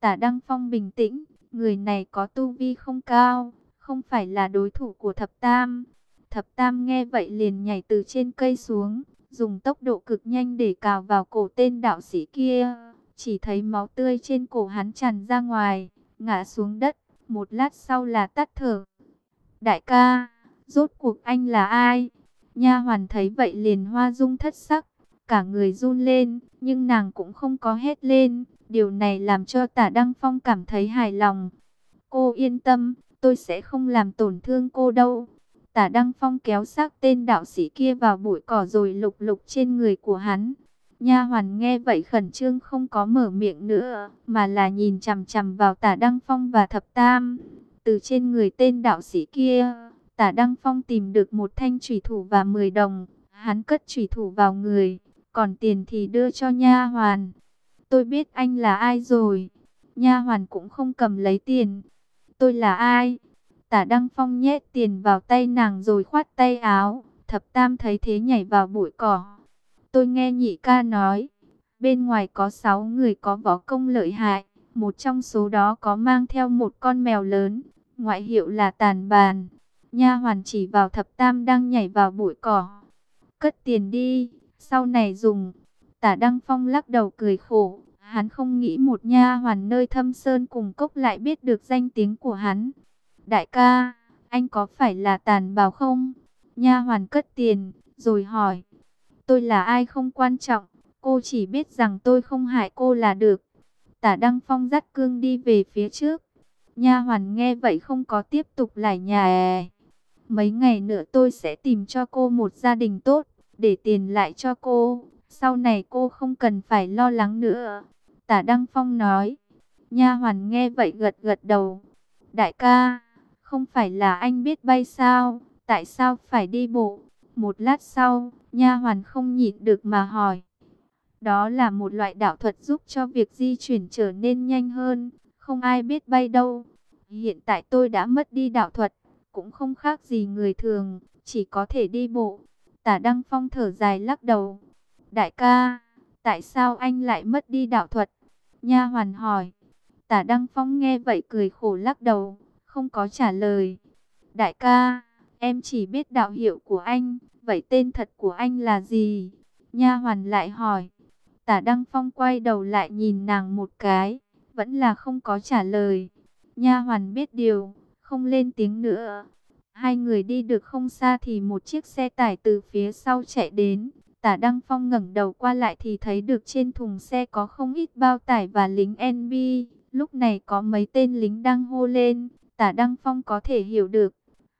Tả Đăng Phong bình tĩnh, người này có tu vi không cao, không phải là đối thủ của thập tam. Thập tam nghe vậy liền nhảy từ trên cây xuống, dùng tốc độ cực nhanh để cào vào cổ tên đạo sĩ kia. Chỉ thấy máu tươi trên cổ hắn tràn ra ngoài, ngã xuống đất. một lát sau là tắt thở. Đại ca, rốt cuộc anh là ai? Nha hoàn thấy vậy liền hoa dung thất sắc, cả người run lên, nhưng nàng cũng không có hét lên. Điều này làm cho tả Đăng Phong cảm thấy hài lòng. Cô yên tâm, tôi sẽ không làm tổn thương cô đâu. Tả Đăng Phong kéo xác tên đạo sĩ kia vào bụi cỏ rồi lục lục trên người của hắn. Nha hoàn nghe vậy khẩn trương không có mở miệng nữa, mà là nhìn chằm chằm vào tả Đăng Phong và thập tam. Từ trên người tên đạo sĩ kia, tả Đăng Phong tìm được một thanh trùy thủ và 10 đồng. Hắn cất trùy thủ vào người, còn tiền thì đưa cho nha hoàn. Tôi biết anh là ai rồi. Nha hoàn cũng không cầm lấy tiền. Tôi là ai? Tả Đăng Phong nhét tiền vào tay nàng rồi khoát tay áo. Thập Tam thấy thế nhảy vào bụi cỏ. Tôi nghe nhị ca nói, bên ngoài có 6 người có võ công lợi hại. Một trong số đó có mang theo một con mèo lớn, ngoại hiệu là tàn bàn. Nha hoàn chỉ vào thập tam đang nhảy vào bụi cỏ. Cất tiền đi, sau này dùng. Tả Đăng Phong lắc đầu cười khổ. Hắn không nghĩ một nha hoàn nơi thâm sơn cùng cốc lại biết được danh tiếng của hắn. Đại ca, anh có phải là tàn bào không? Nha hoàn cất tiền, rồi hỏi. Tôi là ai không quan trọng, cô chỉ biết rằng tôi không hại cô là được. Tả Đăng Phong dắt cương đi về phía trước. Nha hoàn nghe vậy không có tiếp tục lại nhà. Mấy ngày nữa tôi sẽ tìm cho cô một gia đình tốt, để tiền lại cho cô. Sau này cô không cần phải lo lắng nữa. Tả Đăng Phong nói. Nha hoàn nghe vậy gật gật đầu. Đại ca, không phải là anh biết bay sao? Tại sao phải đi bộ? Một lát sau, nha hoàn không nhịn được mà hỏi. Đó là một loại đạo thuật giúp cho việc di chuyển trở nên nhanh hơn. Không ai biết bay đâu. Hiện tại tôi đã mất đi đạo thuật. Cũng không khác gì người thường. Chỉ có thể đi bộ. Tả Đăng Phong thở dài lắc đầu. Đại ca, tại sao anh lại mất đi đạo thuật? Nha hoàn hỏi. Tả Đăng Phong nghe vậy cười khổ lắc đầu, không có trả lời. Đại ca, em chỉ biết đạo hiệu của anh, vậy tên thật của anh là gì? Nha hoàn lại hỏi. Tả Đăng Phong quay đầu lại nhìn nàng một cái, vẫn là không có trả lời. Nha hoàn biết điều, không lên tiếng nữa. Hai người đi được không xa thì một chiếc xe tải từ phía sau chạy đến. Tả Đăng Phong ngẩng đầu qua lại thì thấy được trên thùng xe có không ít bao tải và lính NB. Lúc này có mấy tên lính đang hô lên, Tả Đăng Phong có thể hiểu được.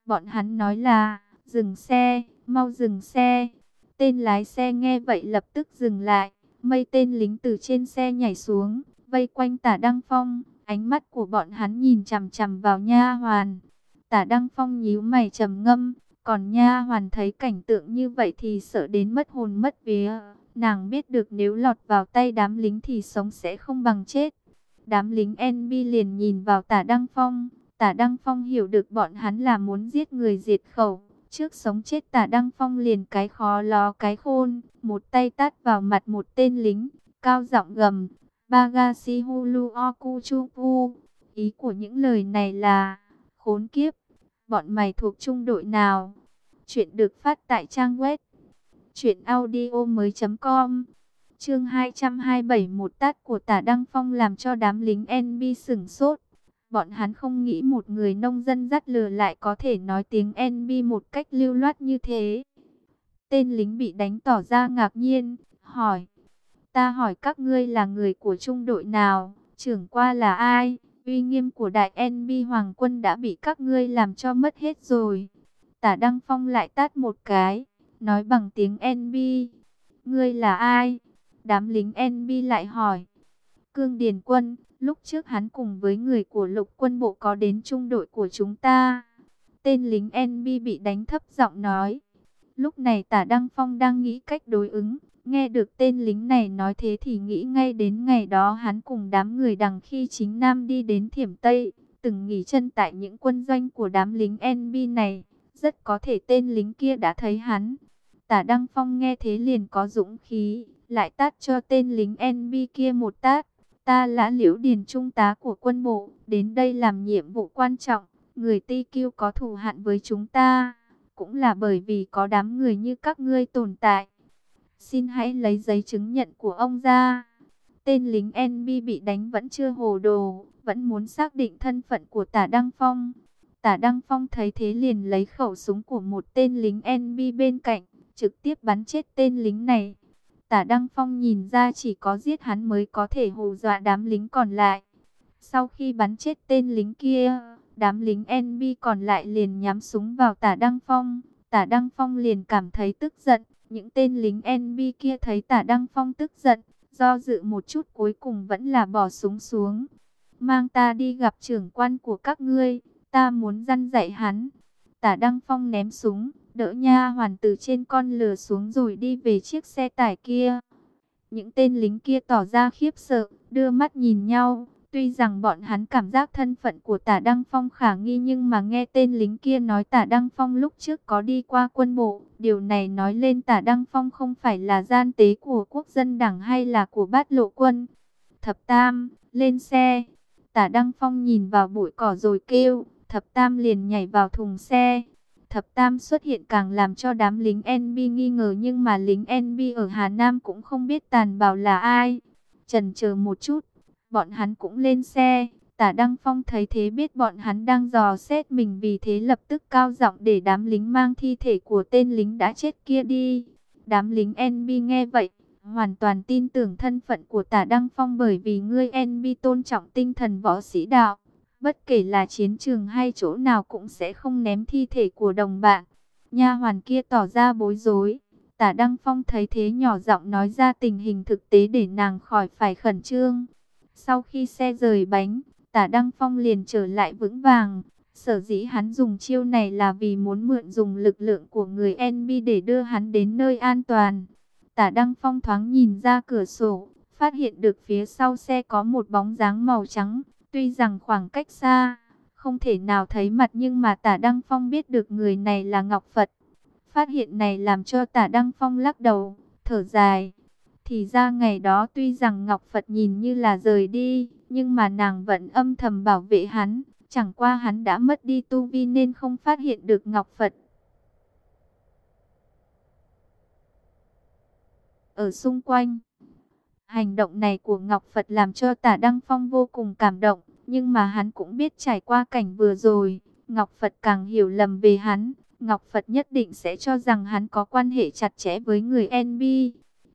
Bọn hắn nói là, dừng xe, mau dừng xe. Tên lái xe nghe vậy lập tức dừng lại. Mây tên lính từ trên xe nhảy xuống, vây quanh Tả Đăng Phong. Ánh mắt của bọn hắn nhìn chằm chằm vào nha hoàn. Tả Đăng Phong nhíu mày trầm ngâm, còn nha hoàn thấy cảnh tượng như vậy thì sợ đến mất hồn mất vía. Nàng biết được nếu lọt vào tay đám lính thì sống sẽ không bằng chết. Đám lính NB liền nhìn vào tả Đăng Phong. Tả Đăng Phong hiểu được bọn hắn là muốn giết người diệt khẩu. Trước sống chết tả Đăng Phong liền cái khó ló cái khôn. Một tay tát vào mặt một tên lính. Cao giọng gầm. Bagasi Hulu Okuchupu. Ý của những lời này là, khốn kiếp Bọn mày thuộc trung đội nào? Chuyện được phát tại trang web truyệnaudiomoi.com. Chương 227 một tát của Tả Đăng Phong làm cho đám lính NB sửng sốt. Bọn hắn không nghĩ một người nông dân dắt lừa lại có thể nói tiếng NB một cách lưu loát như thế. Tên lính bị đánh tỏ ra ngạc nhiên, hỏi: "Ta hỏi các ngươi là người của trung đội nào, trưởng qua là ai?" Uy nghiêm của đại NB Hoàng quân đã bị các ngươi làm cho mất hết rồi. Tả Đăng Phong lại tát một cái, nói bằng tiếng NB. Ngươi là ai? Đám lính NB lại hỏi. Cương Điền Quân, lúc trước hắn cùng với người của lục quân bộ có đến trung đội của chúng ta. Tên lính NB bị đánh thấp giọng nói. Lúc này tả Đăng Phong đang nghĩ cách đối ứng, Nghe được tên lính này nói thế thì nghĩ ngay đến ngày đó hắn cùng đám người đằng khi chính Nam đi đến Thiểm Tây, từng nghỉ chân tại những quân doanh của đám lính NB này. Rất có thể tên lính kia đã thấy hắn. Tả Đăng Phong nghe thế liền có dũng khí, lại tát cho tên lính NB kia một tát. Ta là liễu điền trung tá của quân bộ, đến đây làm nhiệm vụ quan trọng. Người ti kiêu có thù hạn với chúng ta, cũng là bởi vì có đám người như các ngươi tồn tại. Xin hãy lấy giấy chứng nhận của ông ra. Tên lính NB bị đánh vẫn chưa hồ đồ. vẫn muốn xác định thân phận của tả Đăng Phong. Tả Đăng Phong thấy thế liền lấy khẩu súng của một tên lính NB bên cạnh, trực tiếp bắn chết tên lính này. Tả Đăng Phong nhìn ra chỉ có giết hắn mới có thể hù dọa đám lính còn lại. Sau khi bắn chết tên lính kia, đám lính NB còn lại liền nhắm súng vào tả Đăng Phong. Tả Đăng Phong liền cảm thấy tức giận. Những tên lính NB kia thấy tả Đăng Phong tức giận, do dự một chút cuối cùng vẫn là bỏ súng xuống. Mang ta đi gặp trưởng quan của các ngươi, ta muốn răn dạy hắn. Tả Đăng Phong ném súng, đỡ nha hoàn từ trên con lừa xuống rồi đi về chiếc xe tải kia. Những tên lính kia tỏ ra khiếp sợ, đưa mắt nhìn nhau. Tuy rằng bọn hắn cảm giác thân phận của tả Đăng Phong khả nghi nhưng mà nghe tên lính kia nói tả Đăng Phong lúc trước có đi qua quân bộ. Điều này nói lên tả Đăng Phong không phải là gian tế của quốc dân đảng hay là của bát lộ quân. Thập Tam, lên xe. Tả Đăng Phong nhìn vào bụi cỏ rồi kêu, Thập Tam liền nhảy vào thùng xe. Thập Tam xuất hiện càng làm cho đám lính NB nghi ngờ nhưng mà lính NB ở Hà Nam cũng không biết tàn bảo là ai. Trần chờ một chút, bọn hắn cũng lên xe. Tả Đăng Phong thấy thế biết bọn hắn đang dò xét mình vì thế lập tức cao giọng để đám lính mang thi thể của tên lính đã chết kia đi. Đám lính NB nghe vậy, hoàn toàn tin tưởng thân phận của tả Đăng Phong bởi vì ngươi NB tôn trọng tinh thần võ sĩ đạo. Bất kể là chiến trường hay chỗ nào cũng sẽ không ném thi thể của đồng bạn. Nha hoàn kia tỏ ra bối rối. Tả Đăng Phong thấy thế nhỏ giọng nói ra tình hình thực tế để nàng khỏi phải khẩn trương. Sau khi xe rời bánh, tả Đăng Phong liền trở lại vững vàng. Sở dĩ hắn dùng chiêu này là vì muốn mượn dùng lực lượng của người NB để đưa hắn đến nơi an toàn. Tả Đăng Phong thoáng nhìn ra cửa sổ, phát hiện được phía sau xe có một bóng dáng màu trắng. Tuy rằng khoảng cách xa, không thể nào thấy mặt nhưng mà tả Đăng Phong biết được người này là Ngọc Phật. Phát hiện này làm cho tả Đăng Phong lắc đầu, thở dài. Thì ra ngày đó tuy rằng Ngọc Phật nhìn như là rời đi, nhưng mà nàng vẫn âm thầm bảo vệ hắn. Chẳng qua hắn đã mất đi tu vi nên không phát hiện được Ngọc Phật. Ở xung quanh, hành động này của Ngọc Phật làm cho tả Đăng Phong vô cùng cảm động. Nhưng mà hắn cũng biết trải qua cảnh vừa rồi, Ngọc Phật càng hiểu lầm về hắn. Ngọc Phật nhất định sẽ cho rằng hắn có quan hệ chặt chẽ với người NB.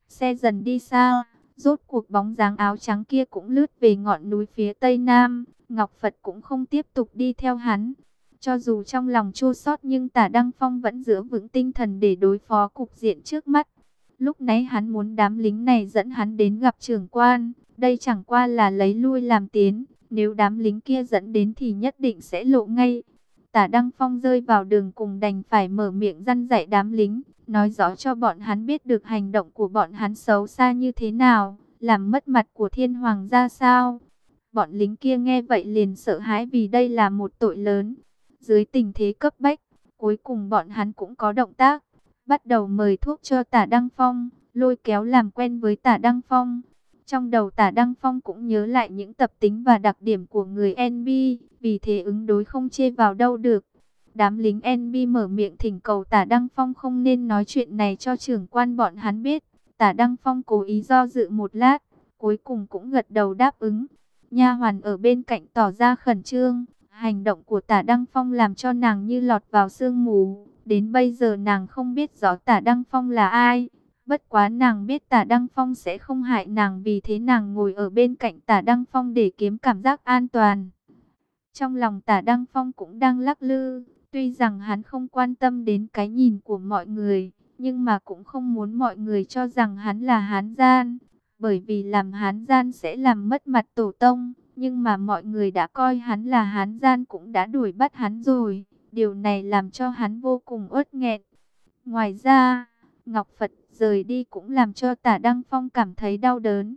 Xe dần đi xa, rốt cuộc bóng dáng áo trắng kia cũng lướt về ngọn núi phía tây nam. Ngọc Phật cũng không tiếp tục đi theo hắn. Cho dù trong lòng chua xót nhưng tả Đăng Phong vẫn giữ vững tinh thần để đối phó cục diện trước mắt. Lúc nãy hắn muốn đám lính này dẫn hắn đến gặp trưởng quan. Đây chẳng qua là lấy lui làm tiến. Nếu đám lính kia dẫn đến thì nhất định sẽ lộ ngay. Tả Đăng Phong rơi vào đường cùng đành phải mở miệng răn dạy đám lính, nói rõ cho bọn hắn biết được hành động của bọn hắn xấu xa như thế nào, làm mất mặt của thiên hoàng ra sao. Bọn lính kia nghe vậy liền sợ hãi vì đây là một tội lớn. Dưới tình thế cấp bách, cuối cùng bọn hắn cũng có động tác, bắt đầu mời thuốc cho tả Đăng Phong, lôi kéo làm quen với tả Đăng Phong. Trong đầu tả Đăng Phong cũng nhớ lại những tập tính và đặc điểm của người NB, vì thế ứng đối không chê vào đâu được. Đám lính NB mở miệng thỉnh cầu tả Đăng Phong không nên nói chuyện này cho trưởng quan bọn hắn biết. Tả Đăng Phong cố ý do dự một lát, cuối cùng cũng gật đầu đáp ứng. Nha hoàn ở bên cạnh tỏ ra khẩn trương, hành động của tả Đăng Phong làm cho nàng như lọt vào sương mù. Đến bây giờ nàng không biết rõ tả Đăng Phong là ai. Bất quá nàng biết tả Đăng Phong sẽ không hại nàng vì thế nàng ngồi ở bên cạnh tả Đăng Phong để kiếm cảm giác an toàn. Trong lòng tả Đăng Phong cũng đang lắc lư, tuy rằng hắn không quan tâm đến cái nhìn của mọi người, nhưng mà cũng không muốn mọi người cho rằng hắn là hán gian, bởi vì làm hán gian sẽ làm mất mặt tổ tông, nhưng mà mọi người đã coi hắn là hán gian cũng đã đuổi bắt hắn rồi, điều này làm cho hắn vô cùng uất nghẹn. Ngoài ra, Ngọc Phật rời đi cũng làm cho tả Đăng Phong cảm thấy đau đớn.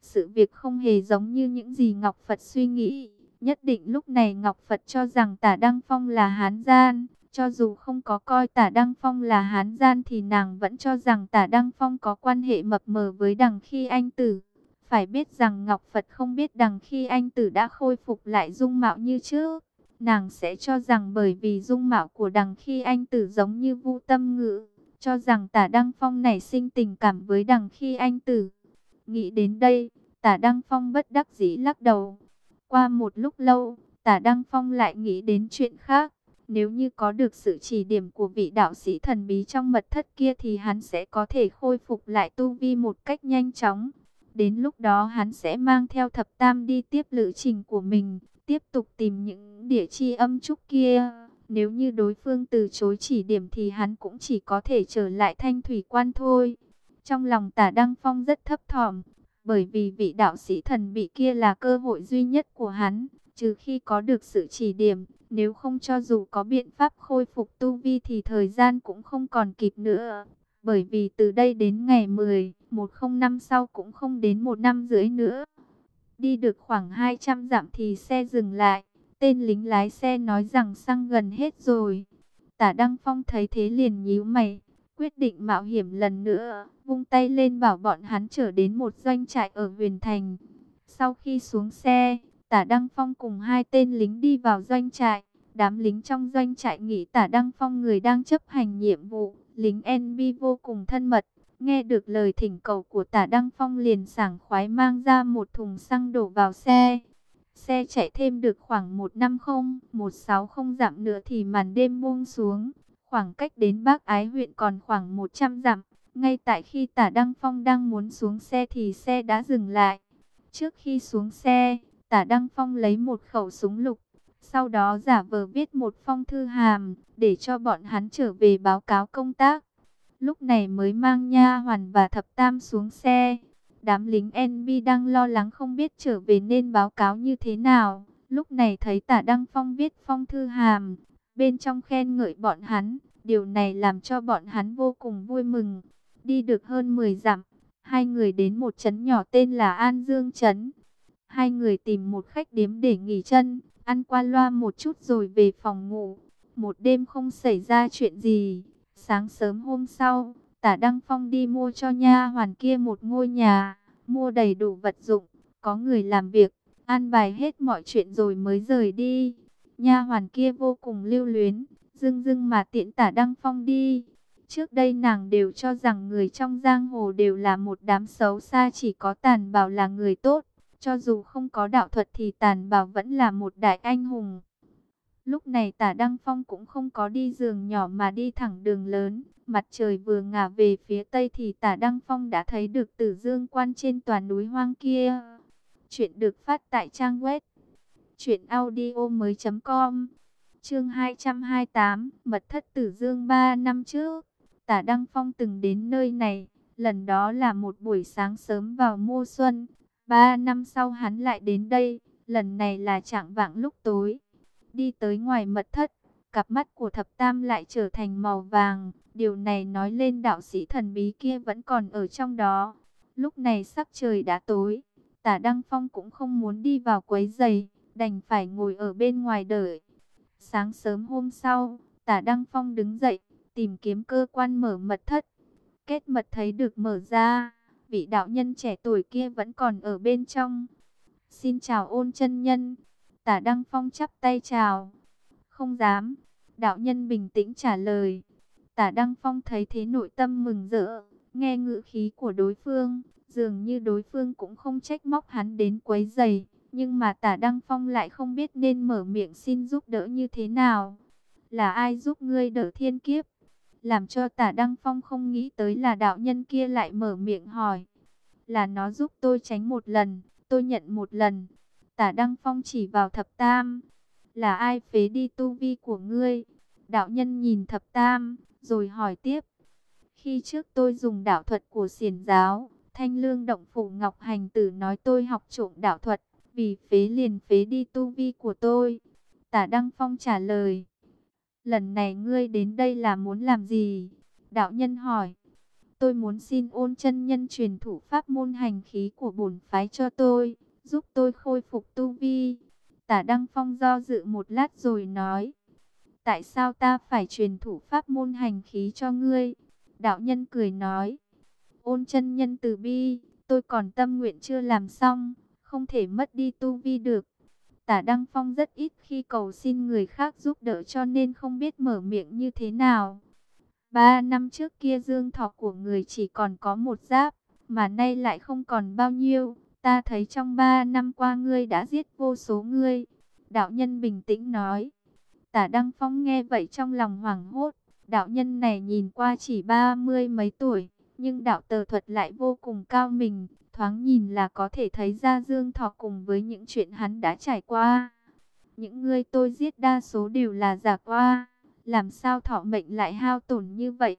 Sự việc không hề giống như những gì Ngọc Phật suy nghĩ. Nhất định lúc này Ngọc Phật cho rằng tả Đăng Phong là hán gian. Cho dù không có coi tả Đăng Phong là hán gian thì nàng vẫn cho rằng tả Đăng Phong có quan hệ mập mờ với đằng khi anh tử. Phải biết rằng Ngọc Phật không biết đằng khi anh tử đã khôi phục lại dung mạo như trước. Nàng sẽ cho rằng bởi vì dung mạo của đằng khi anh tử giống như vu tâm ngữ cho rằng tả Đăng Phong nảy sinh tình cảm với đằng khi anh tử. Nghĩ đến đây, tả Đăng Phong bất đắc dĩ lắc đầu. Qua một lúc lâu, tả Đăng Phong lại nghĩ đến chuyện khác. Nếu như có được sự chỉ điểm của vị đạo sĩ thần bí trong mật thất kia thì hắn sẽ có thể khôi phục lại tu vi một cách nhanh chóng. Đến lúc đó hắn sẽ mang theo thập tam đi tiếp lữ trình của mình, tiếp tục tìm những địa chi âm trúc kia. Nếu như đối phương từ chối chỉ điểm thì hắn cũng chỉ có thể trở lại thanh thủy quan thôi. Trong lòng tả Đăng Phong rất thấp thỏm, bởi vì vị đạo sĩ thần bị kia là cơ hội duy nhất của hắn, trừ khi có được sự chỉ điểm, nếu không cho dù có biện pháp khôi phục tu vi thì thời gian cũng không còn kịp nữa. Bởi vì từ đây đến ngày 10, 10 năm sau cũng không đến một năm rưỡi nữa. Đi được khoảng 200 dặm thì xe dừng lại. Tên lính lái xe nói rằng xăng gần hết rồi. Tả Đăng Phong thấy thế liền nhíu mày, quyết định mạo hiểm lần nữa, vung tay lên bảo bọn hắn trở đến một doanh trại ở Huyền Thành. Sau khi xuống xe, Tả Đăng Phong cùng hai tên lính đi vào doanh trại. Đám lính trong doanh trại nghĩ Tả Đăng Phong người đang chấp hành nhiệm vụ, lính NB vô cùng thân mật. Nghe được lời thỉnh cầu của Tả Đăng Phong liền sảng khoái mang ra một thùng xăng đổ vào xe. Xe chạy thêm được khoảng 150, 160 dặm nữa thì màn đêm buông xuống. Khoảng cách đến Bắc Ái huyện còn khoảng 100 dặm. Ngay tại khi tả Đăng Phong đang muốn xuống xe thì xe đã dừng lại. Trước khi xuống xe, tả Đăng Phong lấy một khẩu súng lục. Sau đó giả vờ viết một phong thư hàm để cho bọn hắn trở về báo cáo công tác. Lúc này mới mang nha hoàn và thập tam xuống xe. Đám lính NB đang lo lắng không biết trở về nên báo cáo như thế nào. Lúc này thấy tả Đăng Phong viết phong thư hàm, bên trong khen ngợi bọn hắn. Điều này làm cho bọn hắn vô cùng vui mừng. Đi được hơn 10 dặm, hai người đến một trấn nhỏ tên là An Dương Trấn. Hai người tìm một khách điếm để nghỉ chân, ăn qua loa một chút rồi về phòng ngủ. Một đêm không xảy ra chuyện gì. Sáng sớm hôm sau, Tả Đăng Phong đi mua cho nha hoàn kia một ngôi nhà, mua đầy đủ vật dụng, có người làm việc, an bài hết mọi chuyện rồi mới rời đi. Nha hoàn kia vô cùng lưu luyến, dưng dưng mà tiện Tả Đăng Phong đi. Trước đây nàng đều cho rằng người trong giang hồ đều là một đám xấu xa chỉ có tàn bảo là người tốt. Cho dù không có đạo thuật thì tàn bảo vẫn là một đại anh hùng. Lúc này tả Đăng Phong cũng không có đi giường nhỏ mà đi thẳng đường lớn. Mặt trời vừa ngả về phía tây thì tả Đăng Phong đã thấy được tử dương quan trên toàn núi hoang kia. Chuyện được phát tại trang web chuyểnaudio.com Chương 228 Mật thất tử dương 3 năm trước. Tả Đăng Phong từng đến nơi này. Lần đó là một buổi sáng sớm vào mùa xuân. Ba năm sau hắn lại đến đây. Lần này là trạng vạng lúc tối. Đi tới ngoài mật thất Cặp mắt của thập tam lại trở thành màu vàng Điều này nói lên đạo sĩ thần bí kia vẫn còn ở trong đó. Lúc này sắc trời đã tối, tả Đăng Phong cũng không muốn đi vào quấy giày, đành phải ngồi ở bên ngoài đợi. Sáng sớm hôm sau, tả Đăng Phong đứng dậy, tìm kiếm cơ quan mở mật thất. Kết mật thấy được mở ra, vị đạo nhân trẻ tuổi kia vẫn còn ở bên trong. Xin chào ôn chân nhân, tả Đăng Phong chắp tay chào. Không dám, đạo nhân bình tĩnh trả lời. Tả Đăng Phong thấy thế nội tâm mừng rỡ, nghe ngữ khí của đối phương, dường như đối phương cũng không trách móc hắn đến quấy giày, nhưng mà Tả Đăng Phong lại không biết nên mở miệng xin giúp đỡ như thế nào. Là ai giúp ngươi đỡ thiên kiếp? Làm cho Tả Đăng Phong không nghĩ tới là đạo nhân kia lại mở miệng hỏi. Là nó giúp tôi tránh một lần, tôi nhận một lần. Tả Đăng Phong chỉ vào thập tam. Là ai phế đi tu vi của ngươi? Đạo nhân nhìn thập tam, rồi hỏi tiếp. Khi trước tôi dùng đạo thuật của xiển giáo, thanh lương động phủ Ngọc Hành Tử nói tôi học trộm đạo thuật, vì phế liền phế đi tu vi của tôi. Tả Đăng Phong trả lời. Lần này ngươi đến đây là muốn làm gì? Đạo nhân hỏi. Tôi muốn xin ôn chân nhân truyền thủ pháp môn hành khí của bổn phái cho tôi, giúp tôi khôi phục tu vi. Tả Đăng Phong do dự một lát rồi nói tại sao ta phải truyền thủ pháp môn hành khí cho ngươi? Đạo nhân cười nói, ôn chân nhân từ bi, tôi còn tâm nguyện chưa làm xong, không thể mất đi tu vi được. Tả Đăng Phong rất ít khi cầu xin người khác giúp đỡ cho nên không biết mở miệng như thế nào. Ba năm trước kia dương thọ của người chỉ còn có một giáp, mà nay lại không còn bao nhiêu. Ta thấy trong ba năm qua ngươi đã giết vô số ngươi. Đạo nhân bình tĩnh nói. Tả Đăng Phong nghe vậy trong lòng hoảng hốt. Đạo nhân này nhìn qua chỉ ba mươi mấy tuổi. Nhưng đạo tờ thuật lại vô cùng cao mình. Thoáng nhìn là có thể thấy ra Dương Thọ cùng với những chuyện hắn đã trải qua. Những người tôi giết đa số đều là giả qua. Làm sao thọ mệnh lại hao tổn như vậy?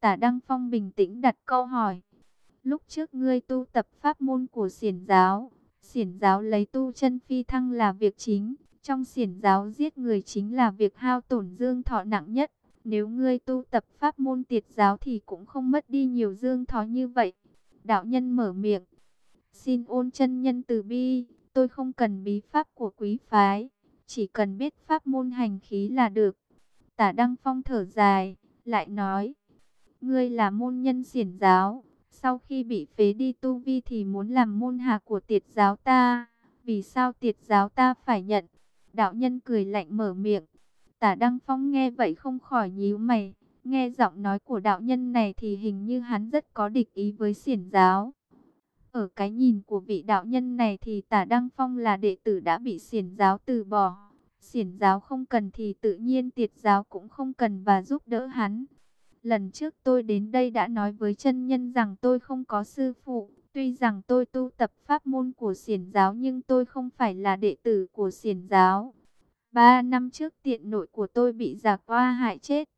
Tả Đăng Phong bình tĩnh đặt câu hỏi. Lúc trước ngươi tu tập pháp môn của xiển giáo. Xiển giáo lấy tu chân phi thăng là việc chính. Trong xiển giáo giết người chính là việc hao tổn dương thọ nặng nhất. Nếu ngươi tu tập pháp môn tiệt giáo thì cũng không mất đi nhiều dương thọ như vậy. Đạo nhân mở miệng. Xin ôn chân nhân từ bi, tôi không cần bí pháp của quý phái. Chỉ cần biết pháp môn hành khí là được. Tả Đăng Phong thở dài, lại nói. Ngươi là môn nhân xiển giáo. Sau khi bị phế đi tu vi thì muốn làm môn hạ của tiệt giáo ta. Vì sao tiệt giáo ta phải nhận? Đạo nhân cười lạnh mở miệng. Tả Đăng Phong nghe vậy không khỏi nhíu mày. Nghe giọng nói của đạo nhân này thì hình như hắn rất có địch ý với xiển giáo. Ở cái nhìn của vị đạo nhân này thì tả Đăng Phong là đệ tử đã bị xiển giáo từ bỏ. Xiển giáo không cần thì tự nhiên tiệt giáo cũng không cần và giúp đỡ hắn. Lần trước tôi đến đây đã nói với chân nhân rằng tôi không có sư phụ. Tuy rằng tôi tu tập pháp môn của xiển giáo nhưng tôi không phải là đệ tử của xiển giáo. Ba năm trước tiện nội của tôi bị giả qua hại chết.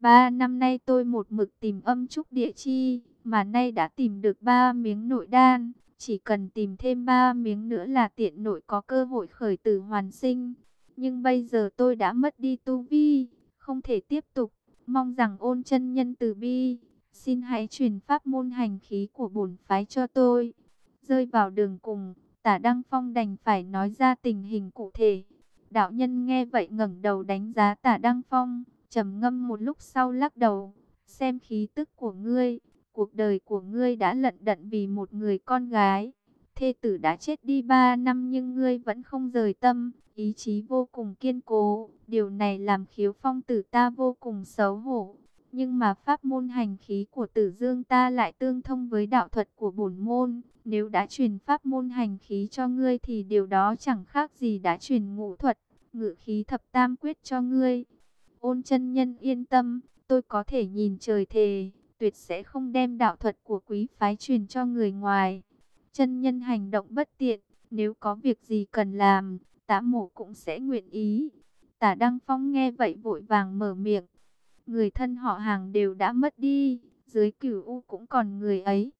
Ba năm nay tôi một mực tìm âm trúc địa chi, mà nay đã tìm được ba miếng nội đan. Chỉ cần tìm thêm ba miếng nữa là tiện nội có cơ hội khởi tử hoàn sinh. Nhưng bây giờ tôi đã mất đi tu vi, không thể tiếp tục. Mong rằng ôn chân nhân từ bi, xin hãy truyền pháp môn hành khí của bổn phái cho tôi. Rơi vào đường cùng, tả Đăng Phong đành phải nói ra tình hình cụ thể. Đạo nhân nghe vậy ngẩng đầu đánh giá tả Đăng Phong, trầm ngâm một lúc sau lắc đầu. Xem khí tức của ngươi, cuộc đời của ngươi đã lận đận vì một người con gái. Thê tử đã chết đi ba năm nhưng ngươi vẫn không rời tâm, ý chí vô cùng kiên cố. Điều này làm khiếu phong tử ta vô cùng xấu hổ. Nhưng mà pháp môn hành khí của tử dương ta lại tương thông với đạo thuật của bổn môn. Nếu đã truyền pháp môn hành khí cho ngươi thì điều đó chẳng khác gì đã truyền ngũ thuật, ngự khí thập tam quyết cho ngươi. Ôn chân nhân yên tâm, tôi có thể nhìn trời thề, tuyệt sẽ không đem đạo thuật của quý phái truyền cho người ngoài. Chân nhân hành động bất tiện, nếu có việc gì cần làm, tả mộ cũng sẽ nguyện ý. Tả Đăng Phong nghe vậy vội vàng mở miệng. Người thân họ hàng đều đã mất đi, dưới cửu u cũng còn người ấy.